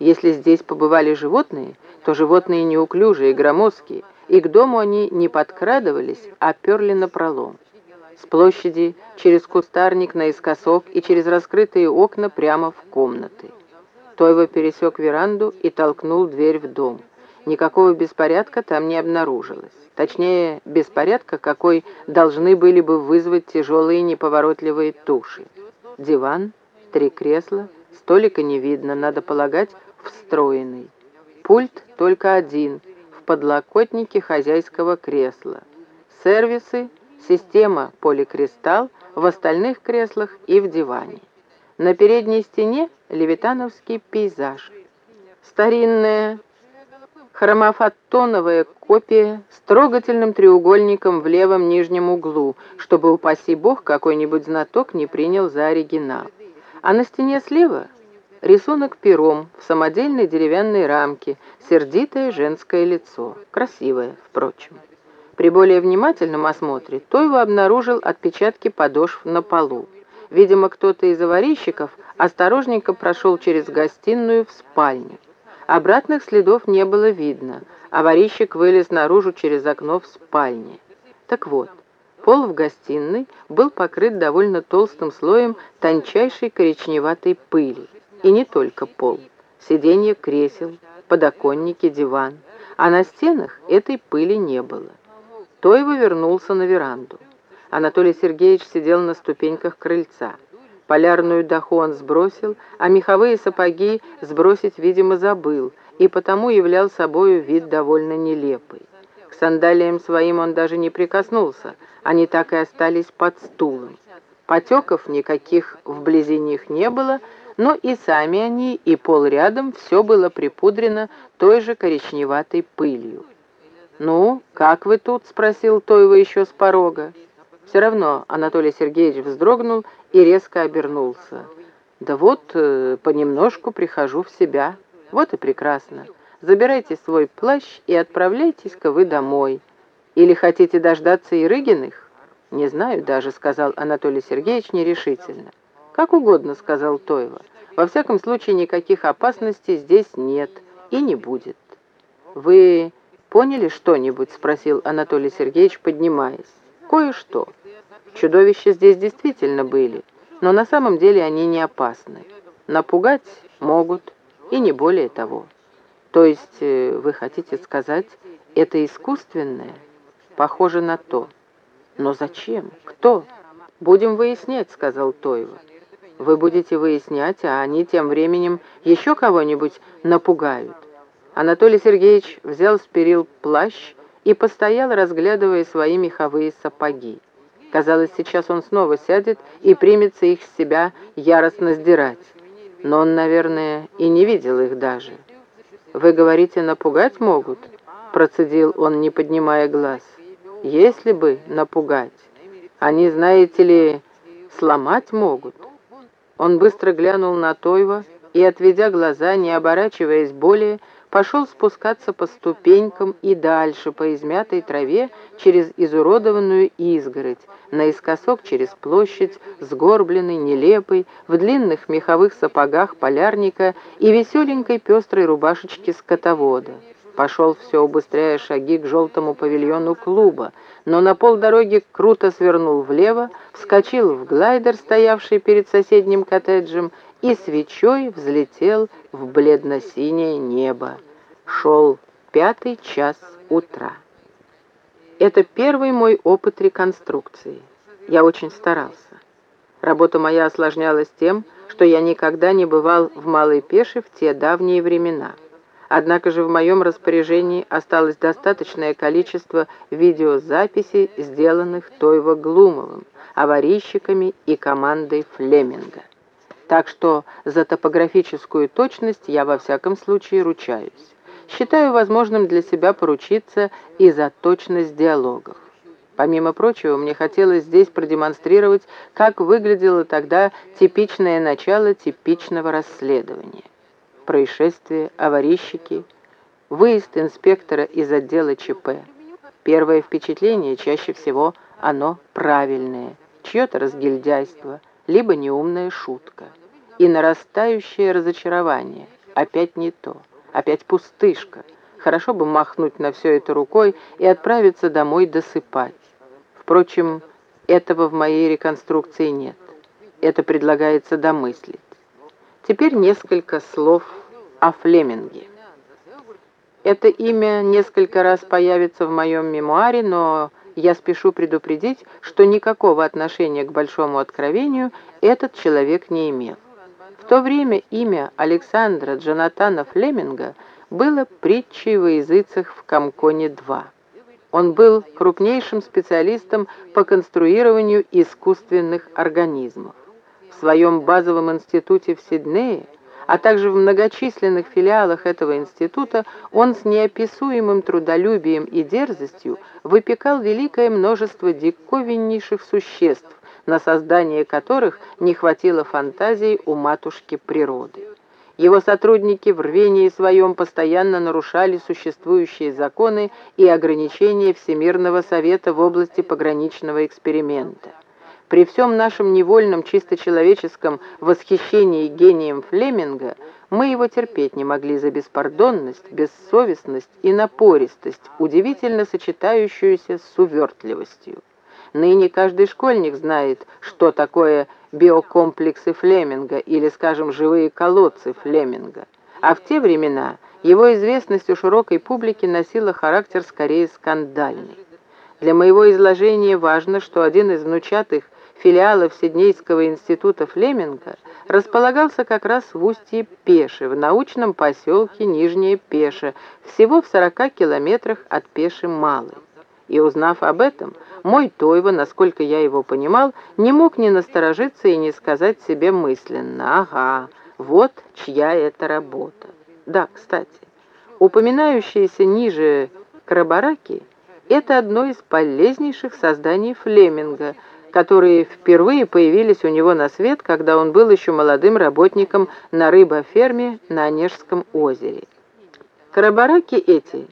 Если здесь побывали животные, то животные неуклюжие, громоздкие, и к дому они не подкрадывались, а перли на пролом. С площади через кустарник наискосок и через раскрытые окна прямо в комнаты. Тойва пересек веранду и толкнул дверь в дом. Никакого беспорядка там не обнаружилось. Точнее, беспорядка, какой должны были бы вызвать тяжелые неповоротливые туши. Диван, три кресла, столика не видно, надо полагать, встроенный. Пульт только один, в подлокотнике хозяйского кресла. Сервисы, система поликристалл в остальных креслах и в диване. На передней стене левитановский пейзаж. Старинная хромофотоновая копия с трогательным треугольником в левом нижнем углу, чтобы, упаси бог, какой-нибудь знаток не принял за оригинал. А на стене слева рисунок пером в самодельной деревянной рамке, сердитое женское лицо, красивое, впрочем. При более внимательном осмотре Тойва обнаружил отпечатки подошв на полу. Видимо, кто-то из аварийщиков осторожненько прошел через гостиную в спальню. Обратных следов не было видно. Аварийщик вылез наружу через окно в спальне. Так вот, пол в гостиной был покрыт довольно толстым слоем тончайшей коричневатой пыли. И не только пол. Сиденья кресел, подоконники, диван. А на стенах этой пыли не было. Тойва вернулся на веранду. Анатолий Сергеевич сидел на ступеньках крыльца. Полярную даху он сбросил, а меховые сапоги сбросить, видимо, забыл, и потому являл собою вид довольно нелепый. К сандалиям своим он даже не прикоснулся, они так и остались под стулом. Потеков никаких вблизи них не было, но и сами они, и пол рядом все было припудрено той же коричневатой пылью. «Ну, как вы тут?» — спросил Тойва еще с порога. Все равно Анатолий Сергеевич вздрогнул и резко обернулся. «Да вот, э, понемножку прихожу в себя. Вот и прекрасно. Забирайте свой плащ и отправляйтесь-ка вы домой. Или хотите дождаться Ирыгиных?» «Не знаю даже», — сказал Анатолий Сергеевич нерешительно. «Как угодно», — сказал Тойва. «Во всяком случае, никаких опасностей здесь нет и не будет». «Вы поняли что-нибудь?» — спросил Анатолий Сергеевич, поднимаясь. «Кое-что. Чудовища здесь действительно были, но на самом деле они не опасны. Напугать могут, и не более того. То есть, э, вы хотите сказать, это искусственное? Похоже на то. Но зачем? Кто? Будем выяснять, сказал Тойва. Вы будете выяснять, а они тем временем еще кого-нибудь напугают. Анатолий Сергеевич взял с перил плащ и постоял, разглядывая свои меховые сапоги. Казалось, сейчас он снова сядет и примется их с себя яростно сдирать. Но он, наверное, и не видел их даже. «Вы говорите, напугать могут?» Процедил он, не поднимая глаз. «Если бы напугать. Они, знаете ли, сломать могут». Он быстро глянул на Тойва и, отведя глаза, не оборачиваясь более, пошел спускаться по ступенькам и дальше по измятой траве через изуродованную изгородь, наискосок через площадь, сгорбленный, нелепый, в длинных меховых сапогах полярника и веселенькой пестрой рубашечке скотовода. Пошел все убыстряя шаги к желтому павильону клуба, но на полдороги круто свернул влево, вскочил в глайдер, стоявший перед соседним коттеджем, и свечой взлетел в бледно-синее небо. Шел пятый час утра. Это первый мой опыт реконструкции. Я очень старался. Работа моя осложнялась тем, что я никогда не бывал в Малой Пеше в те давние времена. Однако же в моем распоряжении осталось достаточное количество видеозаписей, сделанных Тойво Глумовым, аварийщиками и командой Флеминга. Так что за топографическую точность я во всяком случае ручаюсь. Считаю возможным для себя поручиться и за точность диалогов. Помимо прочего, мне хотелось здесь продемонстрировать, как выглядело тогда типичное начало типичного расследования. Происшествие, аварийщики, выезд инспектора из отдела ЧП. Первое впечатление, чаще всего, оно правильное, чье-то разгильдяйство, либо неумная шутка и нарастающее разочарование. Опять не то, опять пустышка. Хорошо бы махнуть на все это рукой и отправиться домой досыпать. Впрочем, этого в моей реконструкции нет. Это предлагается домыслить. Теперь несколько слов о Флеминге. Это имя несколько раз появится в моем мемуаре, но я спешу предупредить, что никакого отношения к Большому Откровению этот человек не имел. В то время имя Александра Джонатана Флеминга было притчей во языцах в Камконе-2. Он был крупнейшим специалистом по конструированию искусственных организмов. В своем базовом институте в Сиднее – а также в многочисленных филиалах этого института он с неописуемым трудолюбием и дерзостью выпекал великое множество диковиннейших существ, на создание которых не хватило фантазии у матушки природы. Его сотрудники в рвении своем постоянно нарушали существующие законы и ограничения Всемирного совета в области пограничного эксперимента. При всем нашем невольном чисто человеческом восхищении гением Флеминга мы его терпеть не могли за беспардонность, бессовестность и напористость, удивительно сочетающуюся с увертливостью. Ныне каждый школьник знает, что такое биокомплексы Флеминга или, скажем, живые колодцы Флеминга. А в те времена его известность у широкой публики носила характер скорее скандальный. Для моего изложения важно, что один из внучатых филиалов Сиднейского института Флеминга располагался как раз в устье Пеши, в научном поселке Нижняя Пеша, всего в 40 километрах от Пеши Малой. И узнав об этом, мой Тойва, насколько я его понимал, не мог не насторожиться и не сказать себе мысленно, ага, вот чья это работа. Да, кстати, упоминающиеся ниже крабараки – это одно из полезнейших созданий Флеминга – которые впервые появились у него на свет, когда он был еще молодым работником на рыбоферме на Онежском озере. Карабараки эти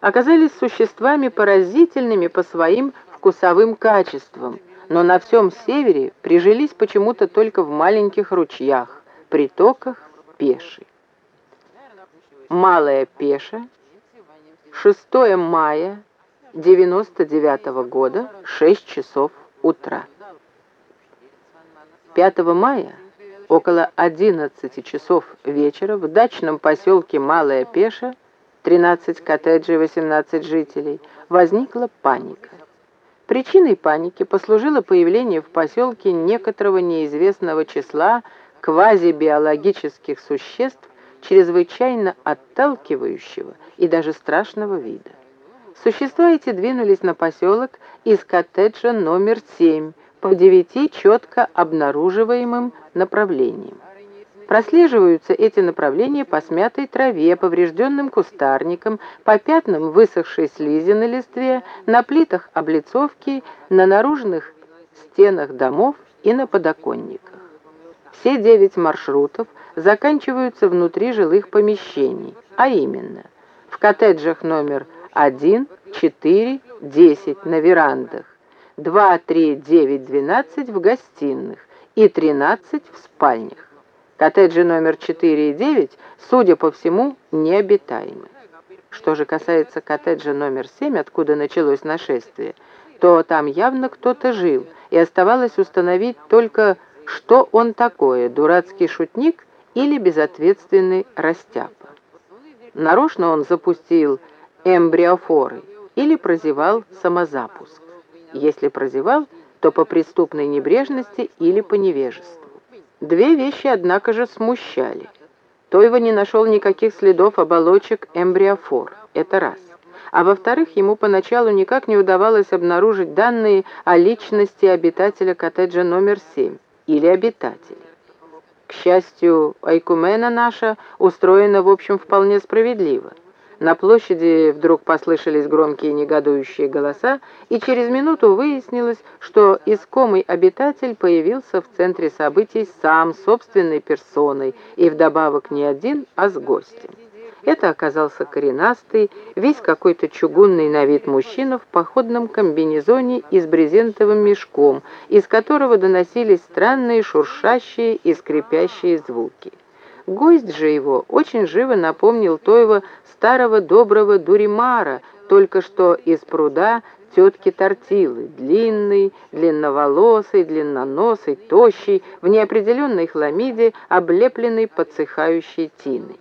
оказались существами поразительными по своим вкусовым качествам, но на всем севере прижились почему-то только в маленьких ручьях, притоках Пеши. Малая Пеша, 6 мая 99 года, 6 часов утра. 5 мая около 11 часов вечера в дачном поселке Малая Пеша, 13 коттеджей, 18 жителей, возникла паника. Причиной паники послужило появление в поселке некоторого неизвестного числа квазибиологических существ, чрезвычайно отталкивающего и даже страшного вида. Существа эти двинулись на поселок из коттеджа номер 7 по девяти четко обнаруживаемым направлениям. Прослеживаются эти направления по смятой траве, поврежденным кустарникам, по пятнам высохшей слизи на листве, на плитах облицовки, на наружных стенах домов и на подоконниках. Все девять маршрутов заканчиваются внутри жилых помещений, а именно в коттеджах номер 1, 4, 10 на верандах, 2, 3, 9, 12 в гостиных и 13 в спальнях. Коттеджи номер 4 и 9, судя по всему, необитаемы. Что же касается коттеджа номер 7, откуда началось нашествие, то там явно кто-то жил, и оставалось установить только, что он такое, дурацкий шутник или безответственный растяпа. Нарочно он запустил эмбриофоры или прозевал самозапуск. Если прозевал, то по преступной небрежности или по невежеству. Две вещи, однако же, смущали. Тойва не нашел никаких следов оболочек эмбриофор, это раз. А во-вторых, ему поначалу никак не удавалось обнаружить данные о личности обитателя коттеджа номер 7 или обитателей. К счастью, Айкумена наша устроена, в общем, вполне справедливо. На площади вдруг послышались громкие негодующие голоса, и через минуту выяснилось, что искомый обитатель появился в центре событий сам, собственной персоной, и вдобавок не один, а с гостем. Это оказался коренастый, весь какой-то чугунный на вид мужчина в походном комбинезоне и с брезентовым мешком, из которого доносились странные шуршащие и скрипящие звуки. Гость же его очень живо напомнил Тоева старого доброго Дуримара, только что из пруда тетки Тортилы, длинный, длинноволосый, длинноносый, тощий, в неопределенной хламиде, облепленный подсыхающей тиной.